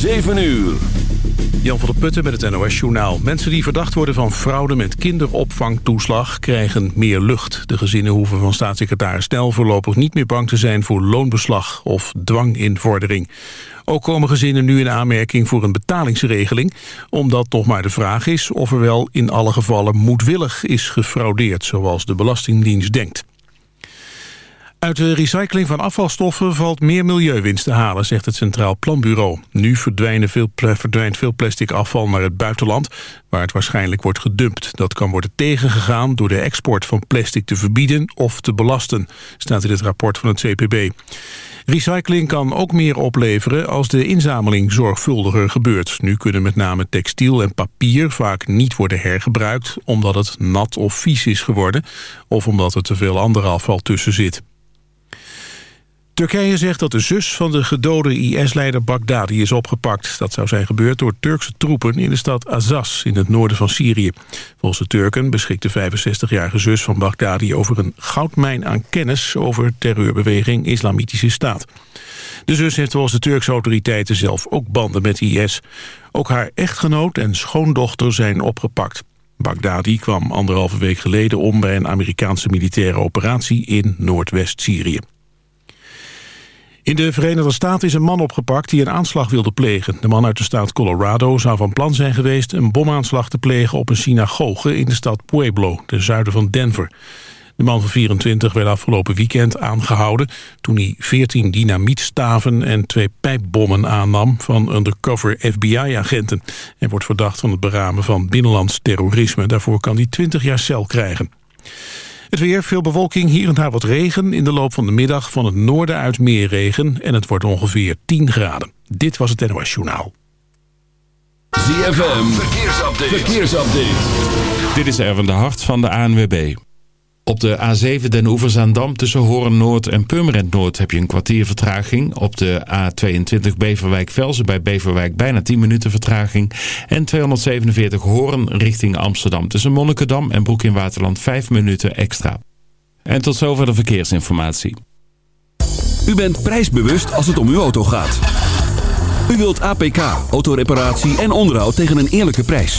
7 uur. Jan van der Putten met het NOS-journaal. Mensen die verdacht worden van fraude met kinderopvangtoeslag krijgen meer lucht. De gezinnen hoeven van staatssecretaris Snel voorlopig niet meer bang te zijn voor loonbeslag of dwanginvordering. Ook komen gezinnen nu in aanmerking voor een betalingsregeling, omdat nog maar de vraag is of er wel in alle gevallen moedwillig is gefraudeerd, zoals de Belastingdienst denkt. Uit de recycling van afvalstoffen valt meer milieuwinst te halen, zegt het Centraal Planbureau. Nu veel, verdwijnt veel plastic afval naar het buitenland, waar het waarschijnlijk wordt gedumpt. Dat kan worden tegengegaan door de export van plastic te verbieden of te belasten, staat in het rapport van het CPB. Recycling kan ook meer opleveren als de inzameling zorgvuldiger gebeurt. Nu kunnen met name textiel en papier vaak niet worden hergebruikt... omdat het nat of vies is geworden... of omdat er te veel ander afval tussen zit. Turkije zegt dat de zus van de gedode IS-leider Baghdadi is opgepakt. Dat zou zijn gebeurd door Turkse troepen in de stad Azaz in het noorden van Syrië. Volgens de Turken beschikt de 65-jarige zus van Baghdadi over een goudmijn aan kennis over terreurbeweging Islamitische Staat. De zus heeft volgens de Turkse autoriteiten zelf ook banden met IS. Ook haar echtgenoot en schoondochter zijn opgepakt. Baghdadi kwam anderhalve week geleden om bij een Amerikaanse militaire operatie in Noordwest-Syrië. In de Verenigde Staten is een man opgepakt die een aanslag wilde plegen. De man uit de staat Colorado zou van plan zijn geweest... een bomaanslag te plegen op een synagoge in de stad Pueblo... ten zuiden van Denver. De man van 24 werd afgelopen weekend aangehouden... toen hij 14 dynamietstaven en twee pijpbommen aannam... van undercover FBI-agenten. Hij wordt verdacht van het beramen van binnenlands terrorisme. Daarvoor kan hij 20 jaar cel krijgen. Het weer, veel bewolking, hier en daar wat regen. In de loop van de middag van het noorden uit meer regen. En het wordt ongeveer 10 graden. Dit was het NOS Journaal. ZFM, verkeersupdate. verkeersupdate. Dit is Erwin de Hart van de ANWB. Op de A7 Den Oeverzaandam tussen Horen Noord en Purmerend Noord heb je een kwartier vertraging. Op de A22 Beverwijk-Velzen bij Beverwijk bijna 10 minuten vertraging. En 247 Horen richting Amsterdam tussen Monnikendam en Broek in Waterland 5 minuten extra. En tot zover de verkeersinformatie. U bent prijsbewust als het om uw auto gaat. U wilt APK, autoreparatie en onderhoud tegen een eerlijke prijs.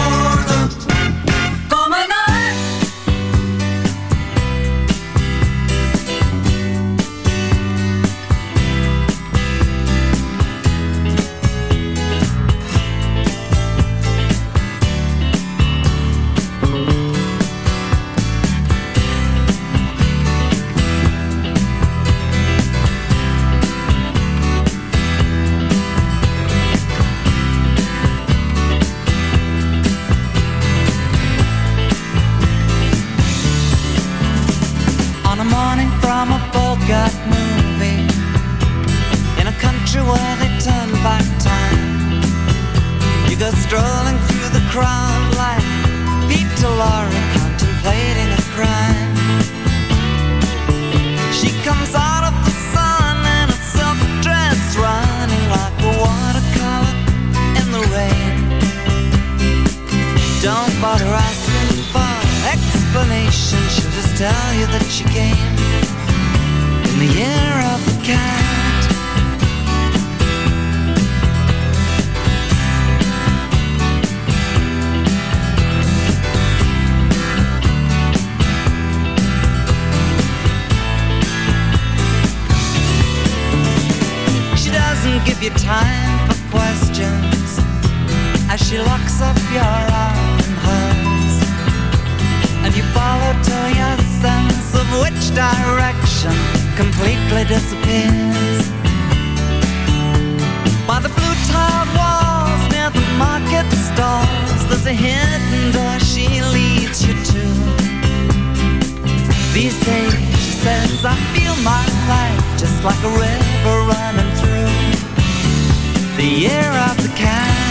These days, she says, I feel my life just like a river running through the air of the cat.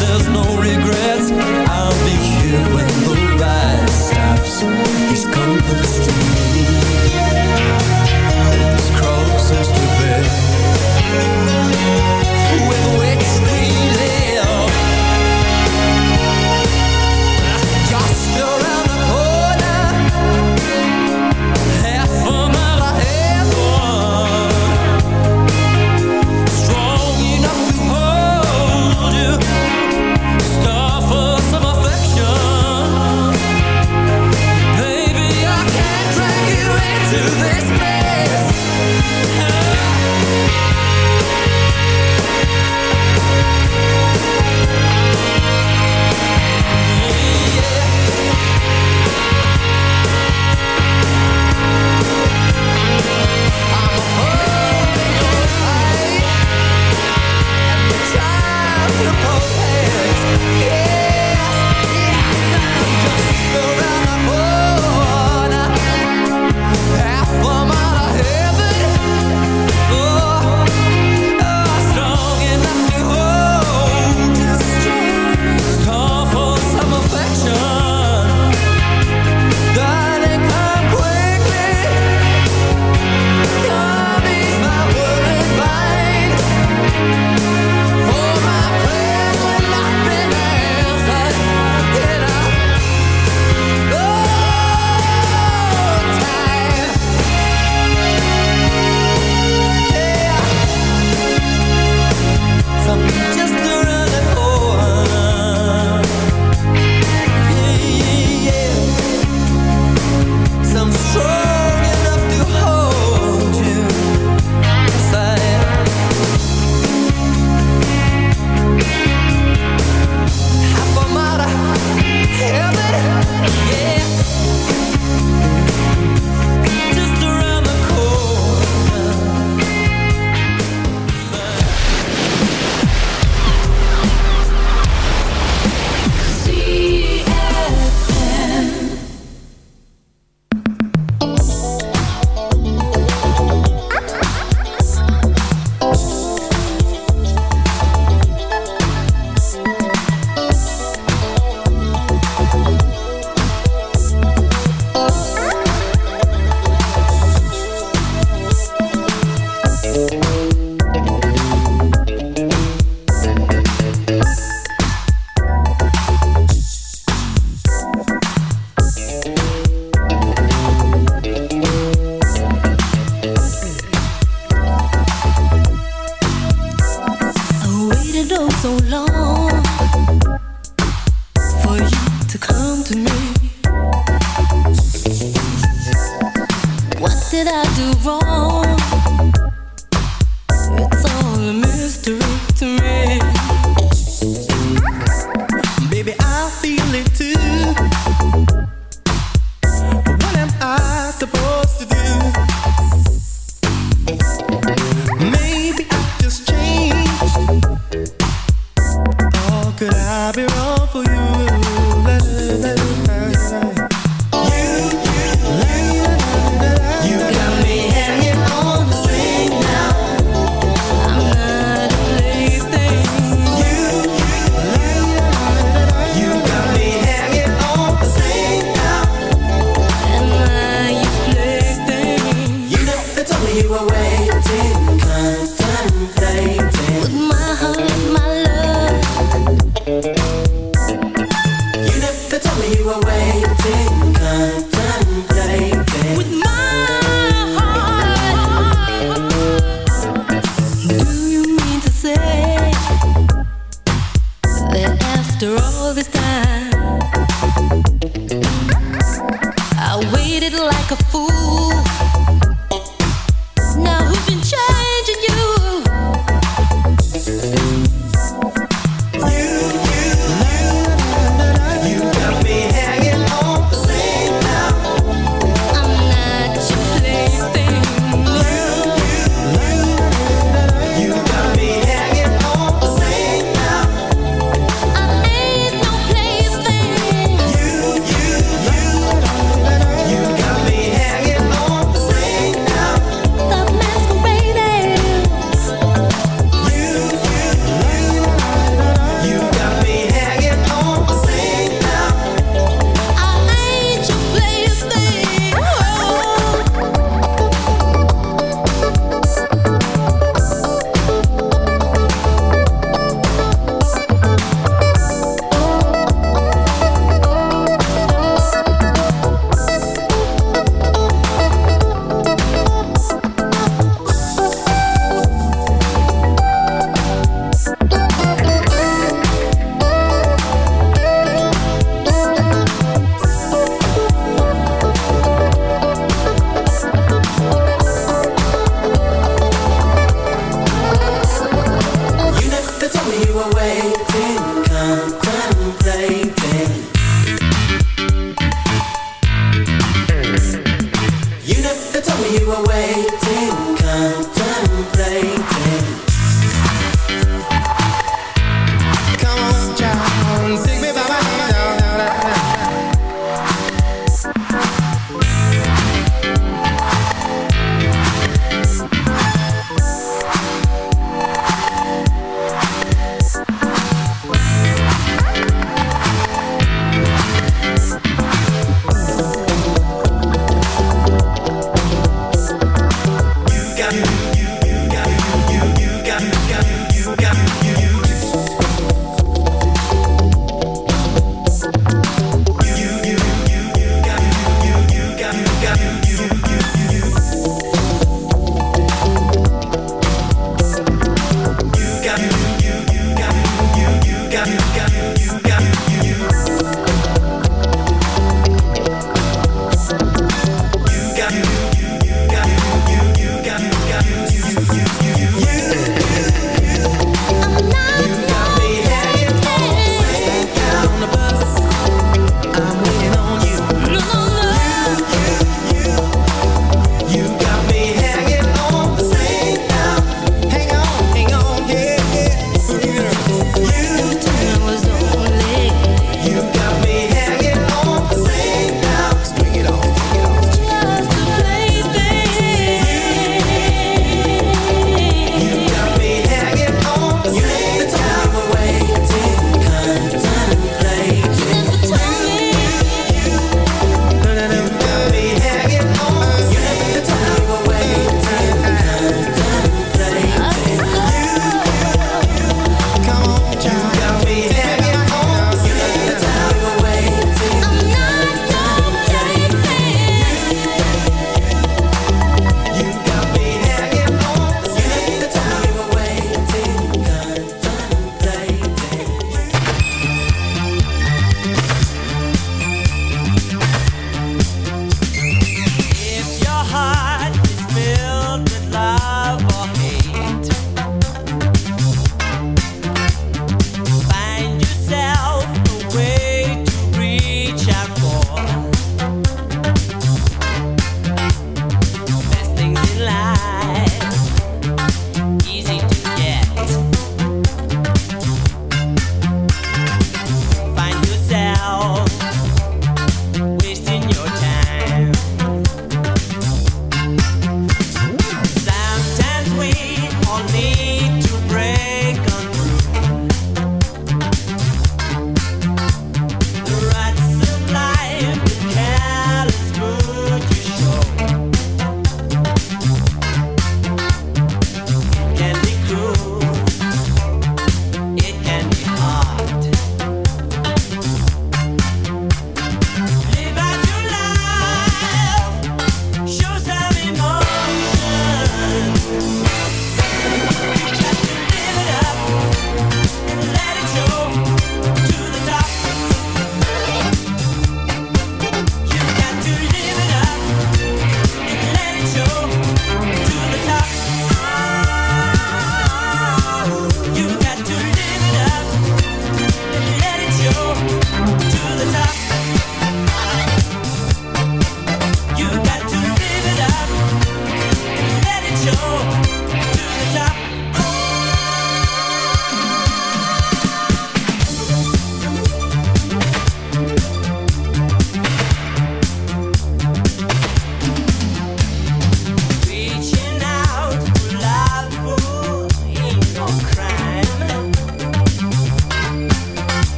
there's no regret.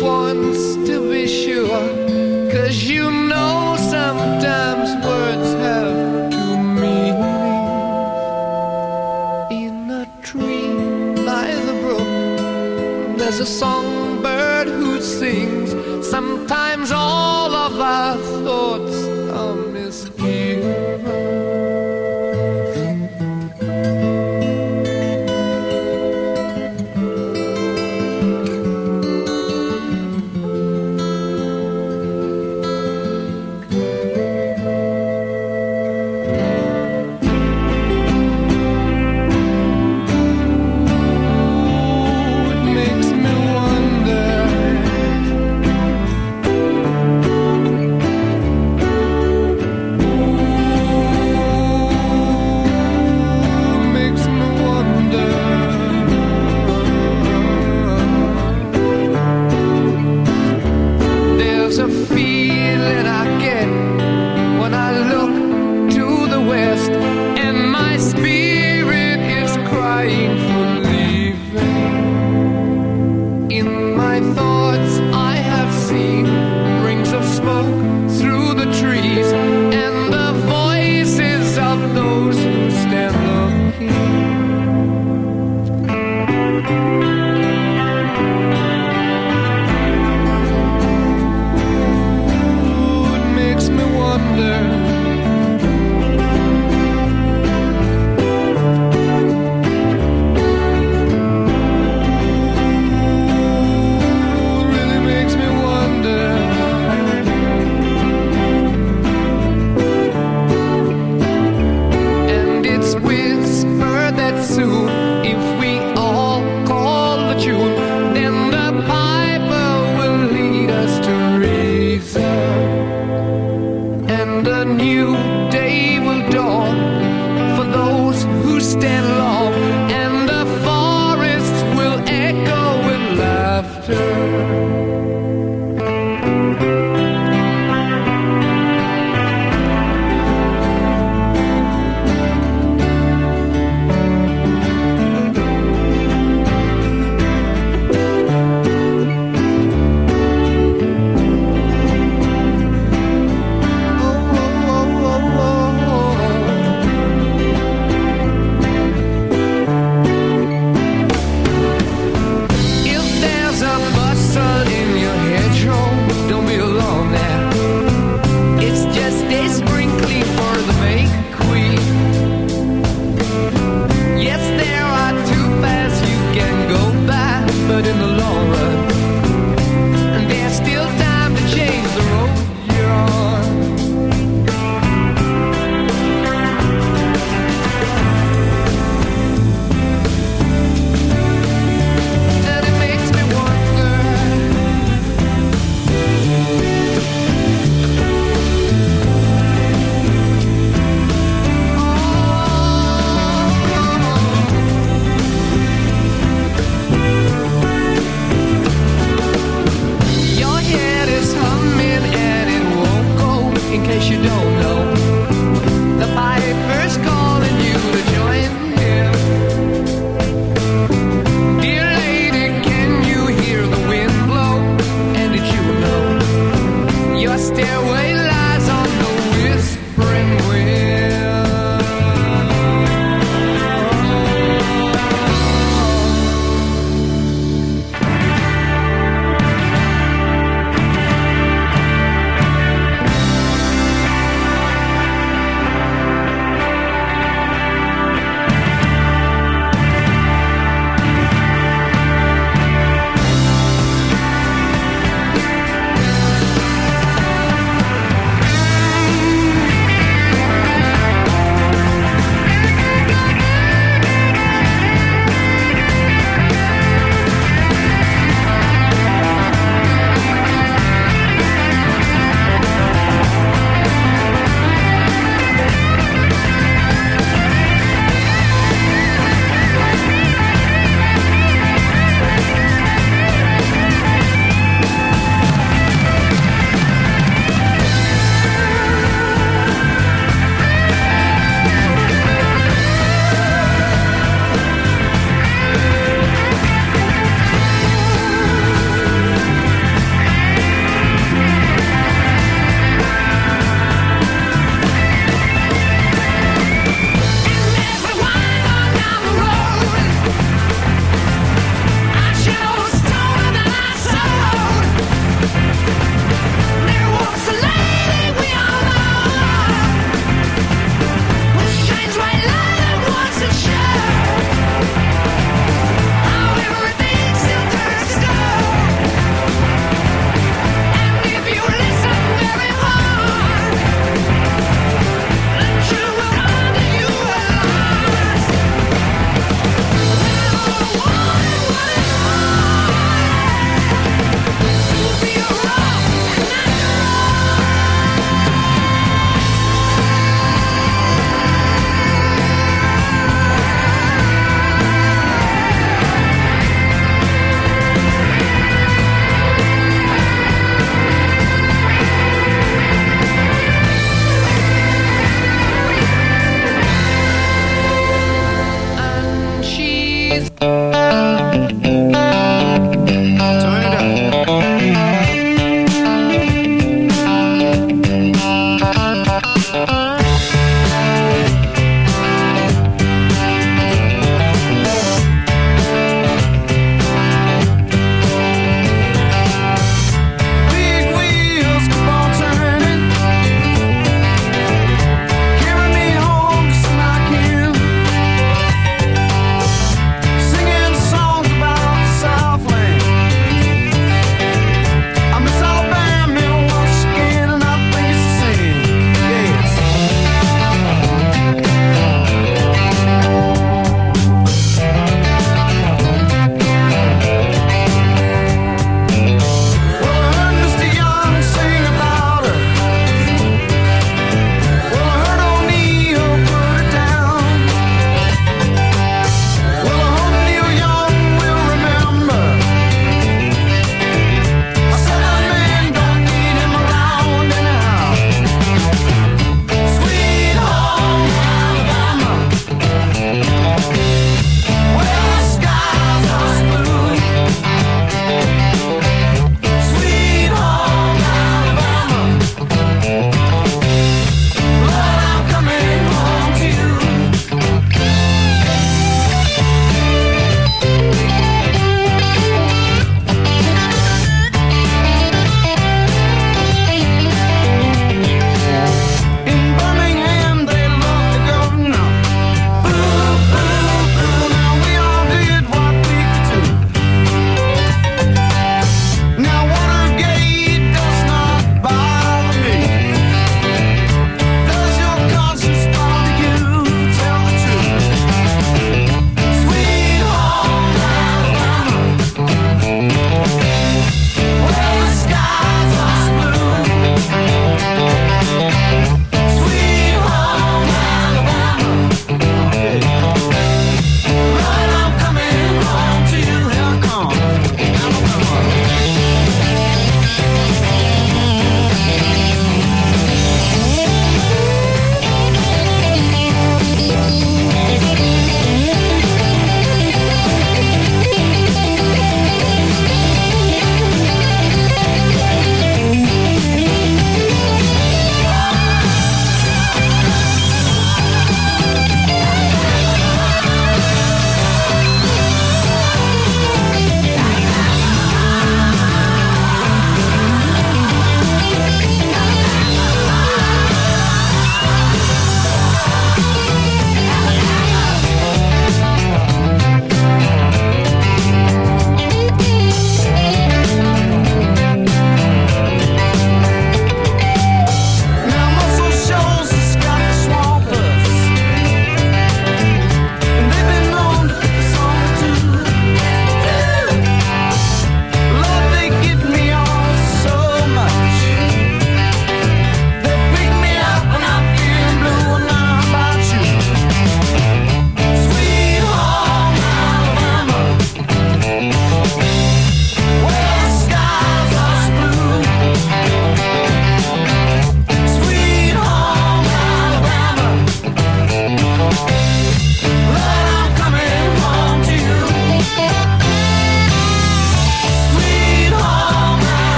once.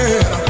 yeah.